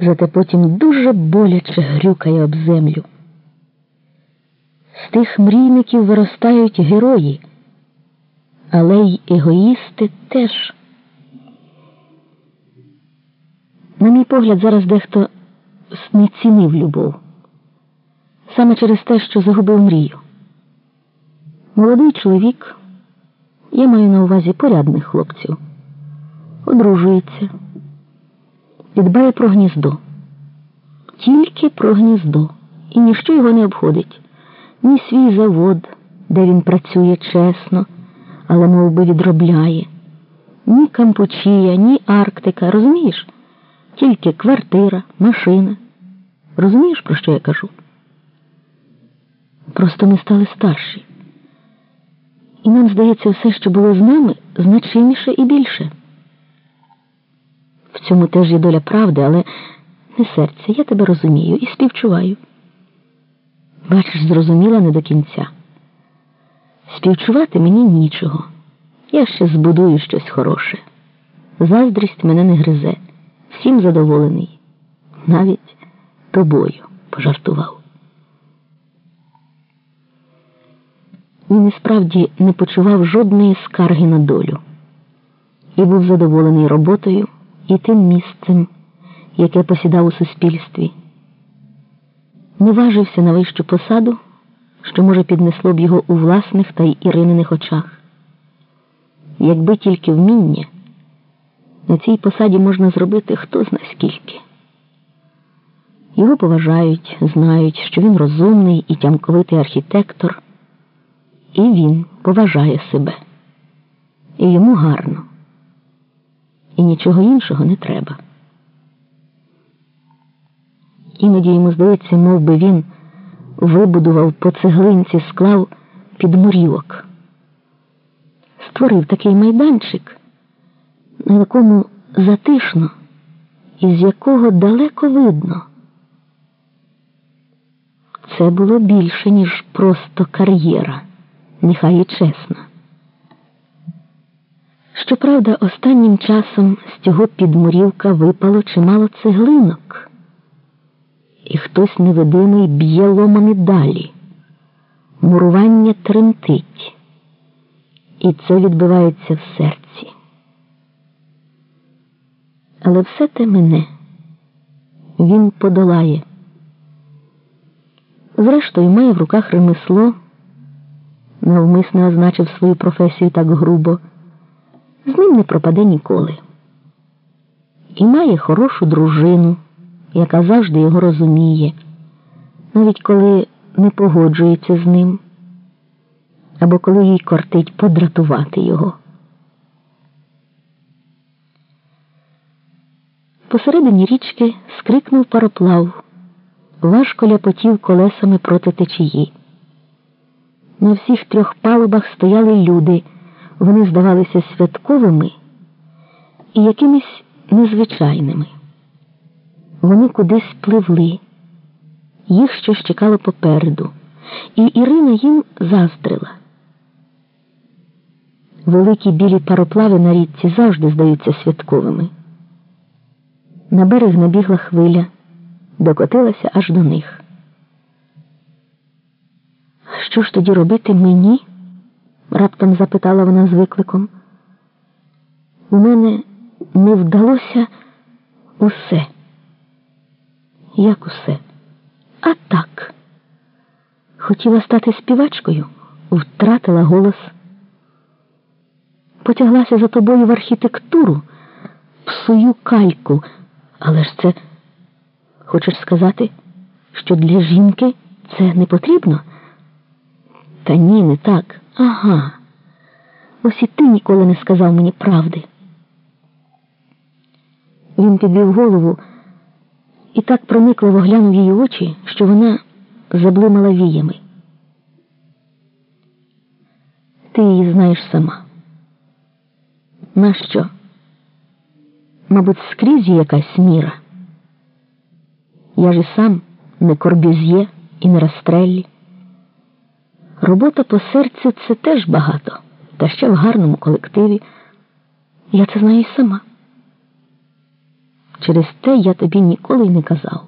зате потім дуже боляче грюкає об землю. З тих мрійників виростають герої, але й егоїсти теж. На мій погляд, зараз дехто не цінив любов саме через те, що загубив мрію. Молодий чоловік, я маю на увазі порядних хлопців, одружується і дбає про гніздо, тільки про гніздо, і ніщо його не обходить, ні свій завод, де він працює чесно, але мов би, відробляє, ні Кампучія, ні Арктика, розумієш? Тільки квартира, машина. Розумієш, про що я кажу? Просто ми стали старші. І нам здається, все, що було з нами, значиміше і більше. Цьому теж є доля правди, але не серця, я тебе розумію і співчуваю. Бачиш, зрозуміла не до кінця. Співчувати мені нічого. Я ще збудую щось хороше. Заздрість мене не гризе, всім задоволений, навіть тобою пожартував. І справді не почував жодної скарги на долю і був задоволений роботою і тим місцем, яке посідав у суспільстві. Не важився на вищу посаду, що, може, піднесло б його у власних та й Ірининих очах. Якби тільки вміння, на цій посаді можна зробити хто зна скільки. Його поважають, знають, що він розумний і тямковитий архітектор. І він поважає себе. І йому гарно. І нічого іншого не треба. Іноді йому здається, мов би він вибудував по цеглинці склав підмурівок. Створив такий майданчик, на якому затишно, із якого далеко видно. Це було більше, ніж просто кар'єра нехай і чесна. Щоправда, останнім часом з цього підмурівка випало чимало цеглинок, і хтось невидимий б'є ломами далі. Мурування тремтить, і це відбивається в серці. Але все те мене він подолає. Зрештою, має в руках ремесло навмисне означив свою професію так грубо, з ним не пропаде ніколи. І має хорошу дружину, яка завжди його розуміє, навіть коли не погоджується з ним, або коли їй кортить подратувати його. Посередині річки скрикнув пароплав, важко ляпотів колесами проти течії. На всіх трьох палубах стояли люди. Вони здавалися святковими і якимись незвичайними. Вони кудись пливли, їх щось чекало попереду, і Ірина їм заздрила. Великі білі пароплави на річці завжди здаються святковими. На берег набігла хвиля, докотилася аж до них. Що ж тоді робити мені? Раптом запитала вона з викликом. У мене не вдалося усе. Як усе? А так. Хотіла стати співачкою, втратила голос. Потяглася за тобою в архітектуру, псую кальку, але ж це хочеш сказати, що для жінки це не потрібно? Та ні, не так. Ага. Ось і ти ніколи не сказав мені правди. Він підвів голову і так проникливо глянув її очі, що вона заблимала віями. Ти її знаєш сама. Нащо? Мабуть, скрізь є якась міра. Я ж і сам не корбюз'є і не Растреллі. Робота по серцю це теж багато, та ще в гарному колективі. Я це знаю сама. Через те я тобі ніколи й не казав.